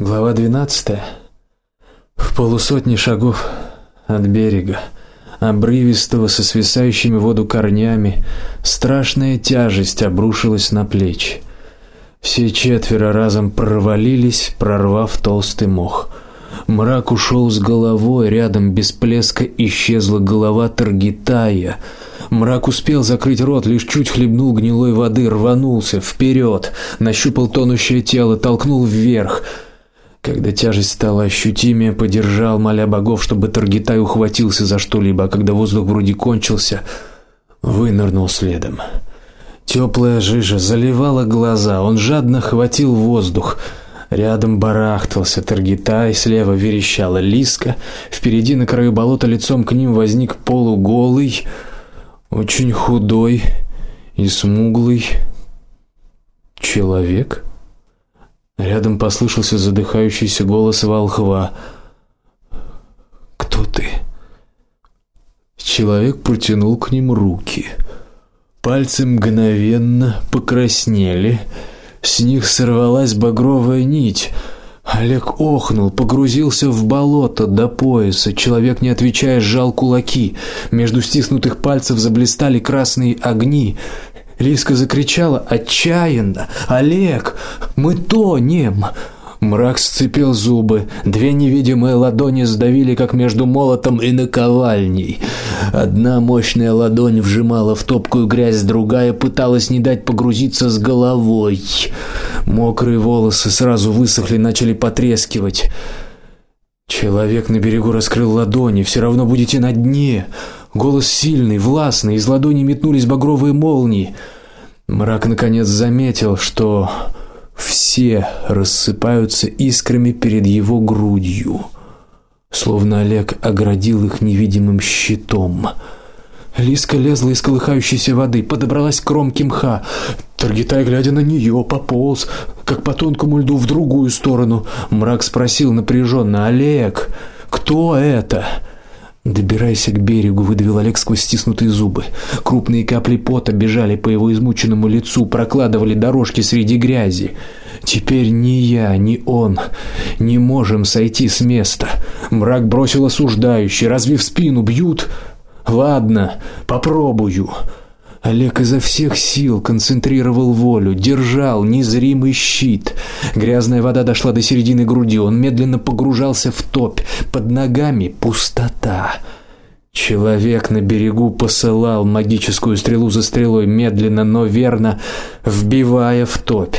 Глава 12. В полусотни шагов от берега, обрывистого со свисающими в воду корнями, страшная тяжесть обрушилась на плечи. Все четверо разом провалились, прорвав толстый мох. Мрак ушел с головой, рядом без плеска исчезла голова Таргитая. Мрак успел закрыть рот, лишь чуть хлебнул гнилой воды, рванулся вперед, нащупал тонущее тело, толкнул вверх. Когда тяжесть стала ощутимее, подержал, моля богов, чтобы Таргитай ухватился за что-либо, а когда воздух вроде кончился, вынырнул следом. Теплая жижа заливала глаза, он жадно хватил воздух. Рядом барахтался Таргитай, слева верещала Лиска, впереди на краю болота лицом к ним возник полуголый, очень худой и смуглый человек. Рядом послышался задыхающийся голос волхва. Кто ты? Человек протянул к ним руки. Пальцы мгновенно покраснели, с них сорвалась багровая нить. Олег охнул, погрузился в болото до пояса. Человек, не отвечая, сжал кулаки. Между стиснутых пальцев заблестели красные огни. Лиска закричала отчаянно: "Олег, мы тонем!" Мрак сцепил зубы. Две невидимые ладони сдавили, как между молотом и наковальней. Одна мощная ладонь вжимала в топкую грязь, другая пыталась не дать погрузиться с головой. Мокрые волосы сразу высохли, начали потрескивать. Человек на берегу раскрыл ладони. Все равно будете на дне. Голос сильный, властный, из ладони метнулись багровые молнии. Мрак наконец заметил, что все рассыпаются искрами перед его грудью, словно Олег оградил их невидимым щитом. Лиска лезла из колыхающейся воды, подобралась к кромке мха. Таргитай, глядя на нее, пополз, как по тонкому льду в другую сторону. Мрак спросил напряженно: "Олег, кто это?" Добирайся к берегу, выдавил Олег сквозь стиснутые зубы. Крупные капли пота бежали по его измученному лицу, прокладывали дорожки среди грязи. Теперь ни я, ни он не можем сойти с места. Мрак бросил осуждающий, разве в спину бьют? Ладно, попробую. Олег изо всех сил концентрировал волю, держал незримый щит. Грязная вода дошла до середины груди, он медленно погружался в топь. Под ногами пустота. Человек на берегу посылал магическую стрелу за стрелой, медленно, но верно вбивая в топь.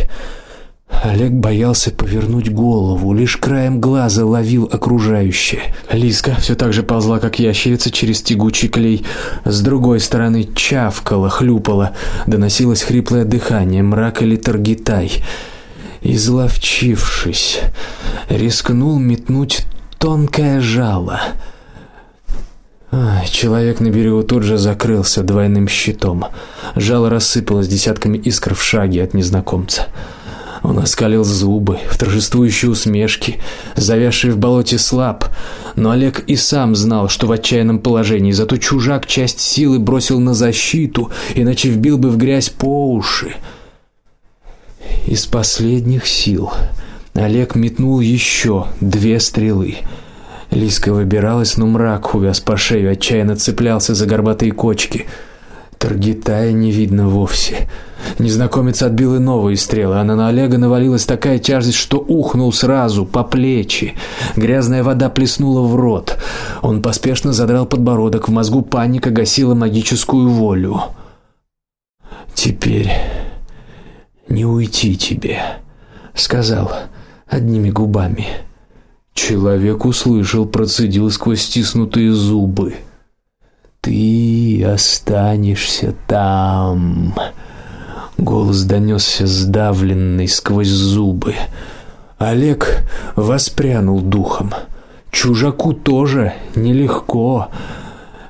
Олег боялся повернуть голову, лишь краем глаза ловил окружающее. Лиска все так же ползла, как ящерица, через тягучий клей. С другой стороны чавкала, хлюпала, доносилось хриплое дыхание, мрак или таргитай. Изловчившись, рискнул метнуть тонкое жало. Человек на берегу тут же закрылся двойным щитом. Жало рассыпалось десятками искр в шаге от незнакомца. Он оскалил зубы в торжествующей усмешке, завязший в болоте слаб, но Олег и сам знал, что в отчаянном положении, зато чужак часть силы бросил на защиту, иначе вбил бы в грязь по уши. Из последних сил Олег метнул еще две стрелы. Лиска выбиралась, но мрак увяз по шею, отчаянно цеплялся за горбатые кочки. Таргитая не видно вовсе. Незнакомец отбил и новые стрелы, а на Олега навалилась такая тяжесть, что ухнул сразу по плечи. Грязная вода плеснула в рот. Он поспешно задрал подбородок, в мозгу паника гасила магическую волю. Теперь не уйти тебе, сказал одними губами. Человек услышал, процедил сквозь стиснутые зубы. Ты останешься там. Голос донесся сдавленный сквозь зубы. Олег воспрянул духом. Чужаку тоже нелегко.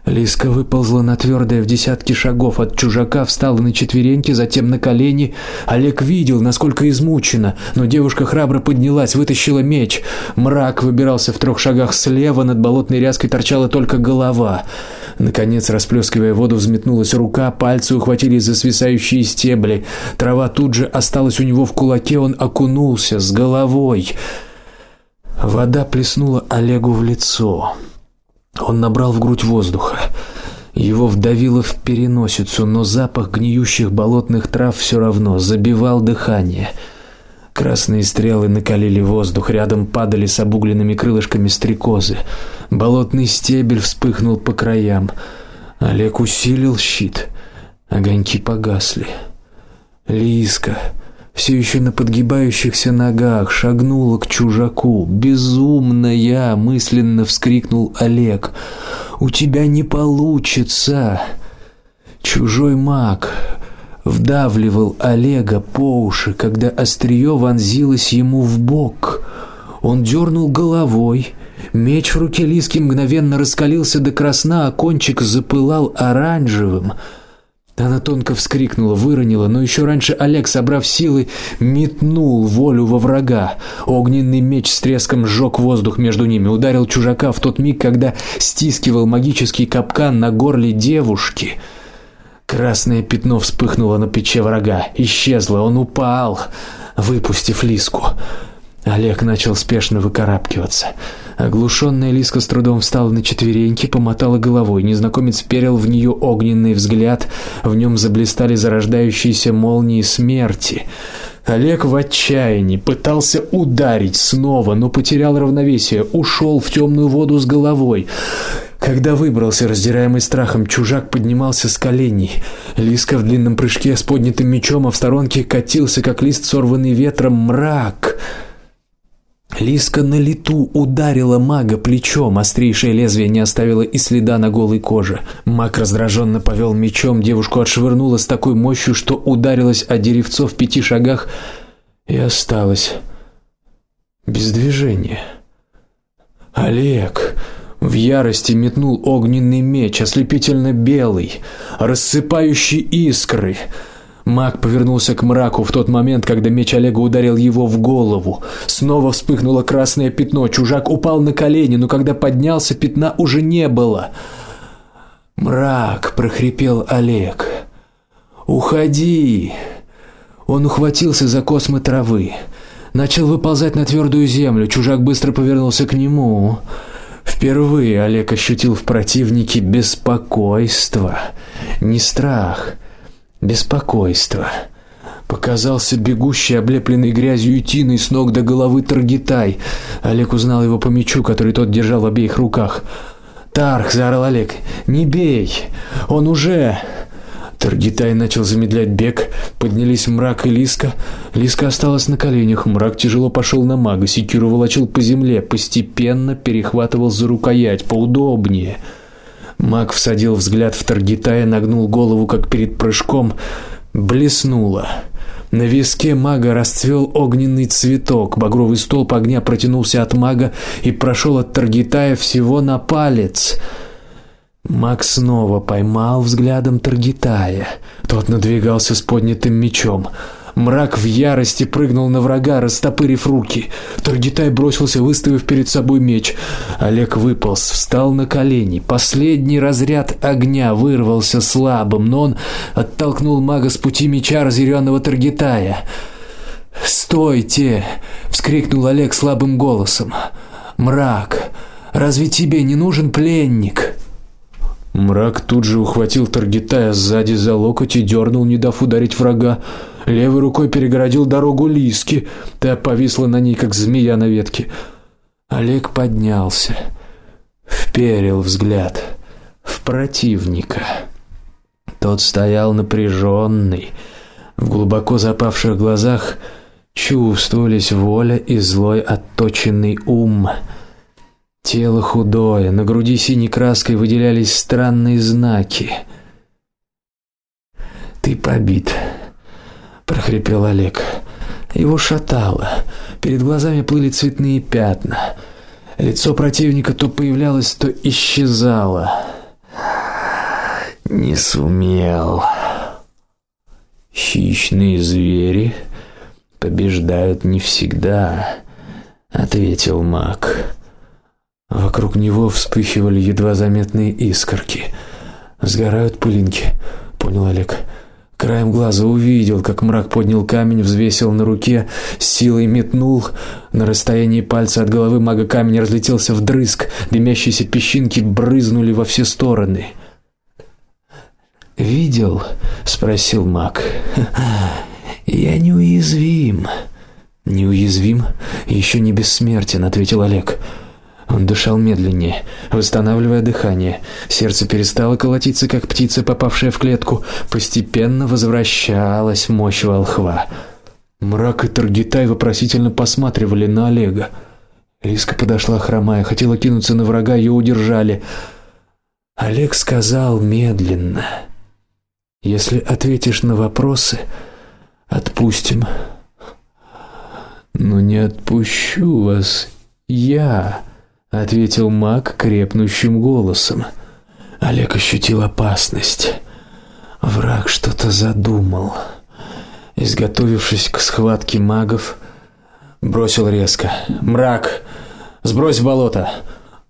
Лиска выползла на твердое в десятки шагов от чужака, встала на четвереньки, затем на колени. Олег видел, насколько измучена, но девушка храбро поднялась, вытащила меч. Мрак выбирался в трех шагах слева, над болотной ряской торчала только голова. Наконец, расплескивая воду, взметнулась рука, пальцы ухватились за свисающие стебли. Трава тут же осталась у него в кулаке, он окунулся с головой. Вода плеснула Олегу в лицо. Он набрал в грудь воздуха. Его вдавило в переносицу, но запах гниющих болотных трав все равно забивал дыхание. Красные стрелы накалили воздух, рядом падали с обугленными крылышками стрекозы. Болотный стебель вспыхнул по краям. Олег усилил щит. Огоньки погасли. Лиска все еще на подгибающихся ногах шагнула к чужаку. Безумная, мысленно вскрикнул Олег. У тебя не получится. Чужой маг вдавливал Олега по уши, когда острие вонзилось ему в бок. Он дернул головой. Меч в руке Лиски мгновенно раскалился до красна, а кончик запылал оранжевым. Она тонко вскрикнула, выронила, но еще раньше Олег, собрав силы, метнул волю во врага. Огненный меч с треском сжег воздух между ними, ударил чужака в тот миг, когда стискивал магический капкан на горле девушки. Красное пятно вспыхнуло на плече врага, исчезло, он упал, выпустив лиску. Олег начал спешно выкарабкиваться. Оглушенная Лиска с трудом встала на четвереньки, помотала головой. Незнакомец вперил в нее огненный взгляд, в нем заблестели зарождающиеся молнии смерти. Олег в отчаянии пытался ударить снова, но потерял равновесие, ушел в темную воду с головой. Когда выбрался, раздираемый страхом, чужак поднимался с коленей. Лиска в длинном прыжке с поднятым мечом, а в сторонке катился как лист сорванный ветром мрак. Лиска на лету ударила мага плечом, острейшее лезвие не оставило и следа на голой коже. Маг раздраженно повел мечом, девушку отшвырнуло с такой мощью, что ударилась о деревцо в пяти шагах и осталась без движения. Олег в ярости метнул огненный меч, ослепительно белый, рассыпающий искры. Маг повернулся к мраку в тот момент, когда меч Олега ударил его в голову. Снова вспыхнуло красное пятно. Чужак упал на колени, но когда поднялся, пятна уже не было. Мрак, прохрипел Олег. Уходи. Он ухватился за космы травы, начал выползать на твердую землю. Чужак быстро повернулся к нему. Впервые Олег ощутил в противнике беспокойство, не страх, беспокойство. Показался бегущий, облепленный грязью и тиной с ног до головы Таргитай. Олег узнал его по мечу, который тот держал в обеих руках. "Тарх", заорал Олег. "Не бей! Он уже Таргитай начал замедлять бег, поднялись мрак и Лиска. Лиска осталась на коленях, мрак тяжело пошел на мага, секиру волочил по земле, постепенно перехватывал за рукоять поудобнее. Маг всадил взгляд в Таргитая, нагнул голову, как перед прыжком, блеснуло. На виске мага расцвел огненный цветок. Багровый столб огня протянулся от мага и прошел от Таргитая всего на палец. Маг снова поймал взглядом Таргитая. Тот надвигался с поднятым мечом. Мрак в ярости прыгнул на врага, растопырив руки. Таргитай бросился, выставив перед собой меч. Олег выполз, встал на колени. Последний разряд огня вырвался слабым, но он оттолкнул мага с пути меча разъяренного Таргитая. "Стойте!" вскрикнул Олег слабым голосом. "Мрак, разве тебе не нужен пленник?" Мрак тут же ухватил Таргитая сзади за локоть и дернул, не дав ударить врага. Левой рукой перегородил дорогу Лиске, та повисла на ней как змея на ветке. Олег поднялся, вперил взгляд в противника. Тот стоял напряженный, в глубоко запавших глазах чувствовались воля и злой отточенный ум. Тело худое, на груди синей краской выделялись странные знаки. Ты побит, прохрипел Олег. Его шатало. Перед глазами плыли цветные пятна. Лицо противника то появлялось, то исчезало. Не сумел. Хищные звери побеждают не всегда, ответил Мак. Вокруг него вспыхивали едва заметные искорки. Сгорают пылинки, понял Олег. Краем глаза увидел, как мрак поднял камень, взвесил на руке, силой метнул. На расстоянии пальца от головы мага камень разлетелся в дрызг, дымящиеся песчинки брызнули во все стороны. "Видел?" спросил маг. "Я неуязвим". "Неуязвим? Еще не бессмертен", ответил Олег. Он дышал медленнее, восстанавливая дыхание. Сердце перестало колотиться, как птица, попавшая в клетку. Постепенно возвращалась мощь волхва. Мрак и Таргитай вопросительно посматривали на Олега. Лиска подошла хромая, хотела кинуться на врага, ее удержали. Олег сказал медленно: "Если ответишь на вопросы, отпустим. Но не отпущу вас я" ответил Мак крепнущим голосом. Олег ощутил опасность. Враг что-то задумал. Изготовившись к схватке магов, бросил резко: "Мрак, сбрось болото".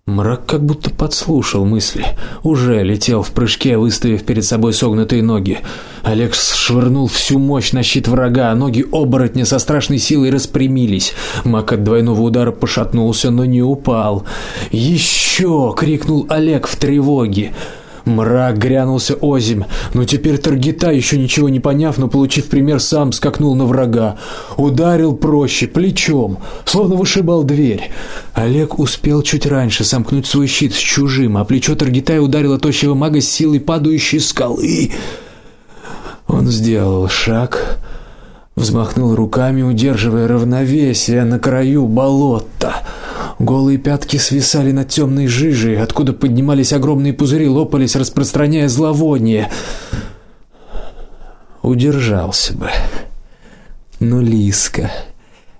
Мрак как будто подслушал мысли, уже летел в прыжке, выставив перед собой согнутые ноги. Олег швырнул всю мощь на щит врага, а ноги оборотня со страшной силой распрямились. Мак от двойного удара пошатнулся, но не упал. «Еще!» — крикнул Олег в тревоге. Мрак грянулся озимь, но теперь Таргита, еще ничего не поняв, но получив пример, сам скакнул на врага, ударил проще плечом, словно вышибал дверь. Олег успел чуть раньше сомкнуть свой щит с чужим, а плечо Таргита ударило тощего мага с силой падающей скалы. Он сделал шаг, взмахнул руками, удерживая равновесие на краю болота. Голые пятки свисали над темной жижей, откуда поднимались огромные пузыри, лопались, распространяя зловоние. Удержался бы. Но Лиска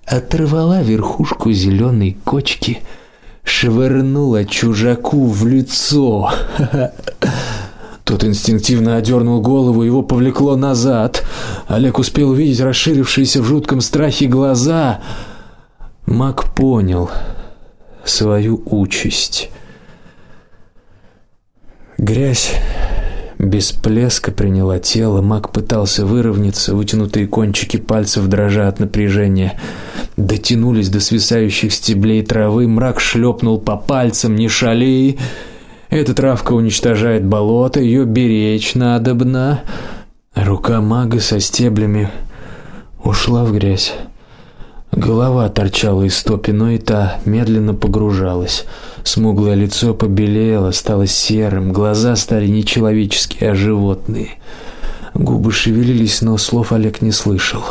оторвала верхушку зеленой кочки, швырнула чужаку в лицо. Тот инстинктивно одернул голову, его повлекло назад. Олег успел увидеть расширившиеся в жутком страхе глаза. Мак понял, свою участь. Грязь без плеска приняла тело, Мак пытался выровняться, вытянутые кончики пальцев дрожа от напряжения, дотянулись до свисающих стеблей травы, мрак шлепнул по пальцам, не шали. Эта травка уничтожает болото, ее беречь надобно. Рука мага со стеблями ушла в грязь. Голова торчала из стопи, но и та медленно погружалась. Смуглое лицо побелело, стало серым, глаза стали не человеческие, а животные. Губы шевелились, но слов Олег не слышал.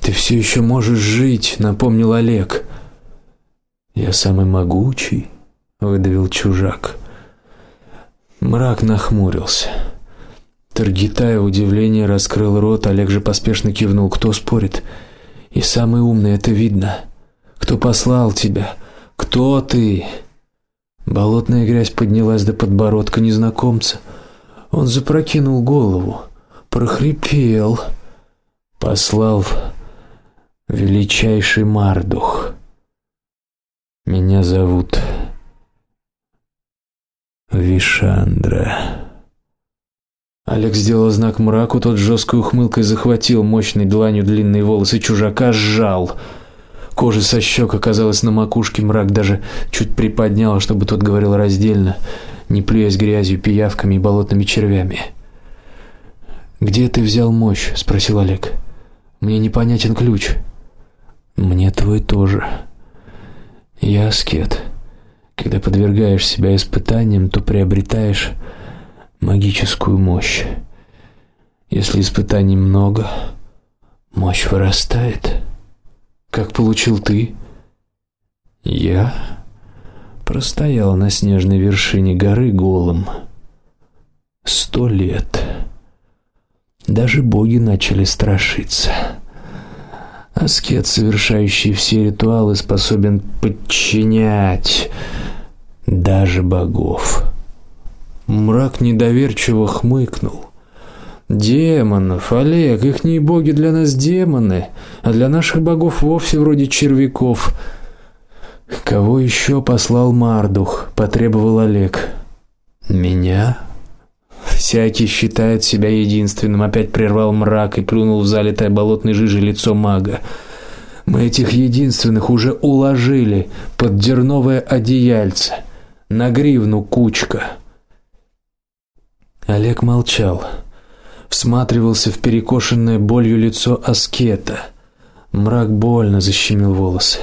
Ты все еще можешь жить, напомнил Олег. Я самый могучий, выдавил чужак. Мрак нахмурился. Таргитая удивление раскрыл рот, Олег же поспешно кивнул. Кто спорит? И самый умный это видно. Кто послал тебя? Кто ты? Болотная грязь поднялась до подбородка незнакомца. Он запрокинул голову, прохрипел, послал величайший Мардух. Меня зовут Вишандра. Алекс сделал знак мраку, тот жесткой ухмылкой захватил мощной дланью длинные волосы чужака, сжал. Кожа со щек оказалась на макушке, мрак даже чуть приподнял, чтобы тот говорил раздельно, не плюясь грязью, пиявками и болотными червями. Где ты взял мощь? спросил Олег. Мне непонятен ключ. Мне твой тоже. Я аскет. Когда подвергаешь себя испытаниям, то приобретаешь магическую мощь. Если испытаний много, мощь вырастает. Как получил ты? Я простоял на снежной вершине горы голым сто лет. Даже боги начали страшиться. Аскет, совершающий все ритуалы, способен подчинять даже богов. Мрак недоверчиво хмыкнул. Демонов, Олег, их не боги для нас демоны, а для наших богов вовсе вроде червяков. Кого еще послал Мардух? потребовал Олег. Меня? Всякий считает себя единственным, опять прервал мрак и плюнул в залитое болотной жижей лицо мага. Мы этих единственных уже уложили под дерновое одеяльце, на гривну кучка. Олег молчал, всматривался в перекошенное болью лицо аскета. Мрак больно защемил волосы.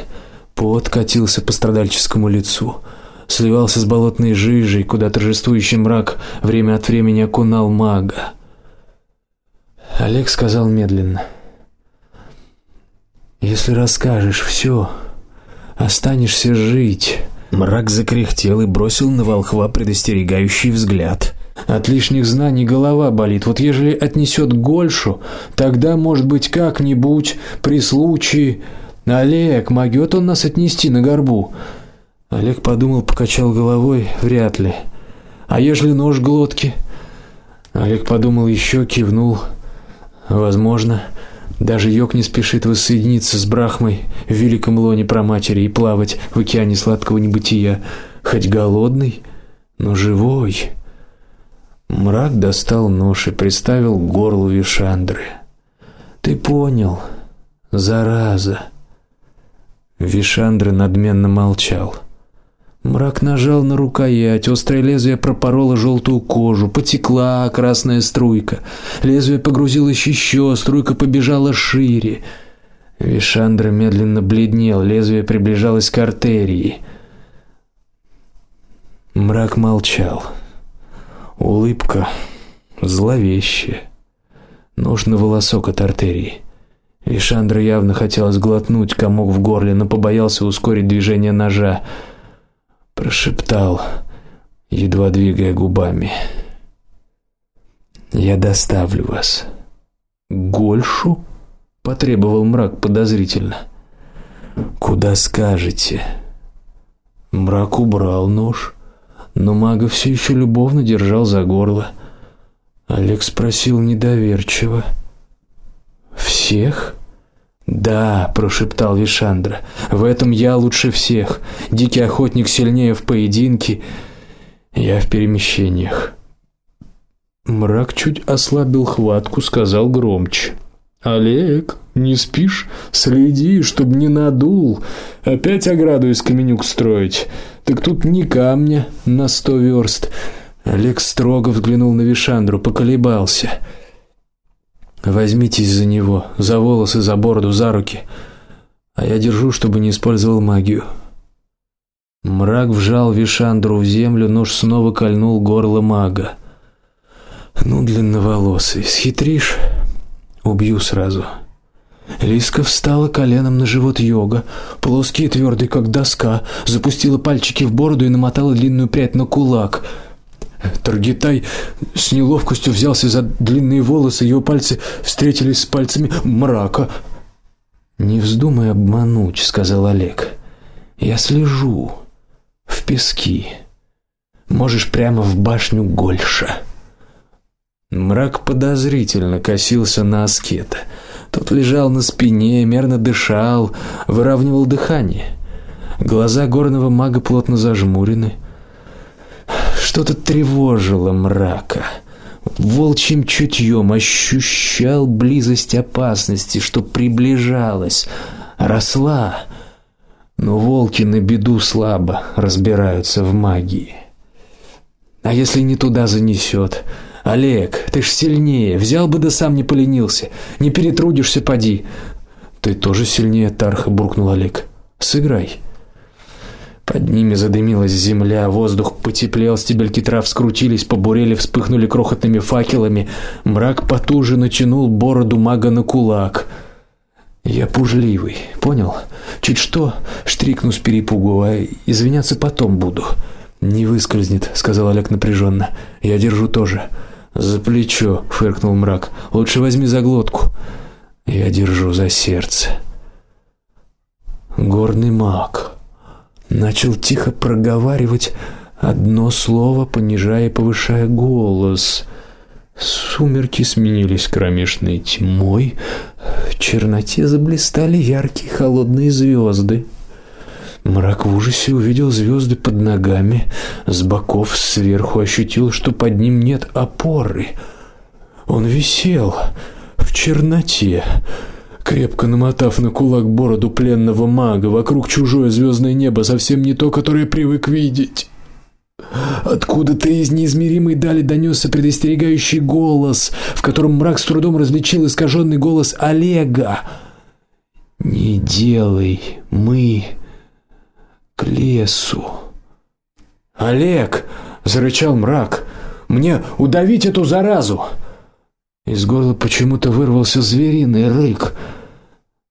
Пот катился по страдальческому лицу, сливался с болотной жижей, куда торжествующий мрак время от времени окунал мага. Олег сказал медленно: если расскажешь все, останешься жить. Мрак закряхтел и бросил на волхва предостерегающий взгляд. От лишних знаний голова болит. Вот ежели отнесет Гольшу, тогда, может быть, как-нибудь при случае Олег, могёт он нас отнести на горбу. Олег подумал, покачал головой, вряд ли. А ежели нож глотки? Олег подумал еще, кивнул. Возможно, даже Йог не спешит воссоединиться с Брахмой в великом лоне праматери и плавать в океане сладкого небытия, хоть голодный, но живой. Мрак достал нож и приставил к горлу Вишандры. Ты понял, зараза. Вишандра надменно молчал. Мрак нажал на рукоять, острое лезвие пропороло желтую кожу, потекла красная струйка. Лезвие погрузилось еще, струйка побежала шире. Вишандра медленно бледнел, лезвие приближалось к артерии. Мрак молчал. Улыбка зловещая. Нож на волосок от артерии. Вишандра явно хотел сглотнуть комок в горле, но побоялся ускорить движение ножа прошептал, едва двигая губами. Я доставлю вас. Гольшу? потребовал мрак подозрительно. Куда скажете? Мрак убрал нож, но мага все еще любовно держал за горло. Олег спросил недоверчиво: "Всех?" "Да", прошептал Вишандра. "В этом я лучше всех. Дикий охотник сильнее в поединке, я в перемещениях". Мрак чуть ослабил хватку, сказал громче: "Олег, не спишь? Следи, чтоб не надул. Опять ограду из каменюк строить. Так тут не камня на сто верст". Олег строго взглянул на Вишандру, поколебался. Возьмитесь за него, за волосы, за бороду, за руки. А я держу, чтобы не использовал магию. Мрак вжал Вишандру в землю, нож снова кольнул горло мага. Ну, длинноволосый, схитришь, убью сразу. Лиска встала коленом на живот Йога, плоский и твердый, как доска, запустила пальчики в бороду и намотала длинную прядь на кулак. Таргитай с неловкостью взялся за длинные волосы, его пальцы встретились с пальцами мрака. Не вздумай обмануть, сказал Олег. Я слежу в пески. Можешь прямо в башню Гольша. Мрак подозрительно косился на аскета. Тот лежал на спине, мерно дышал, выравнивал дыхание. Глаза горного мага плотно зажмурены. Что-то тревожило мрака. Волчьим чутьем ощущал близость опасности, что приближалась, росла. Но волки на беду слабо разбираются в магии. А если не туда занесет? Олег, ты ж сильнее, взял бы да сам не поленился. Не перетрудишься, поди. Ты тоже сильнее, Тарха буркнул Олег. Сыграй. Под ними задымилась земля, воздух потеплел, стебельки трав скрутились, побурели, вспыхнули крохотными факелами. Мрак потуже натянул бороду мага на кулак. Я пужливый, понял? Чуть что, штрикну с перепугу, а извиняться потом буду. Не выскользнет, сказал Олег напряженно. Я держу тоже. За плечо, фыркнул мрак. Лучше возьми за глотку. Я держу за сердце. Горный маг начал тихо проговаривать одно слово, понижая и повышая голос. Сумерки сменились кромешной тьмой, в черноте заблистали яркие холодные звезды. Мрак в ужасе увидел звезды под ногами, с боков, сверху ощутил, что под ним нет опоры. Он висел в черноте, крепко намотав на кулак бороду пленного мага, вокруг чужое звездное небо, совсем не то, которое привык видеть. Откуда-то из неизмеримой дали донесся предостерегающий голос, в котором мрак с трудом различил искаженный голос Олега. Не делай мы к лесу. Олег, зарычал мрак. Мне удавить эту заразу. Из горла почему-то вырвался звериный рык.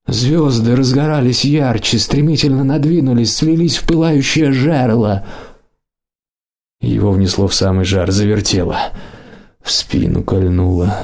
Звезды разгорались ярче, стремительно надвинулись, слились в пылающее жерло. Его внесло в самый жар, завертело, в спину кольнуло.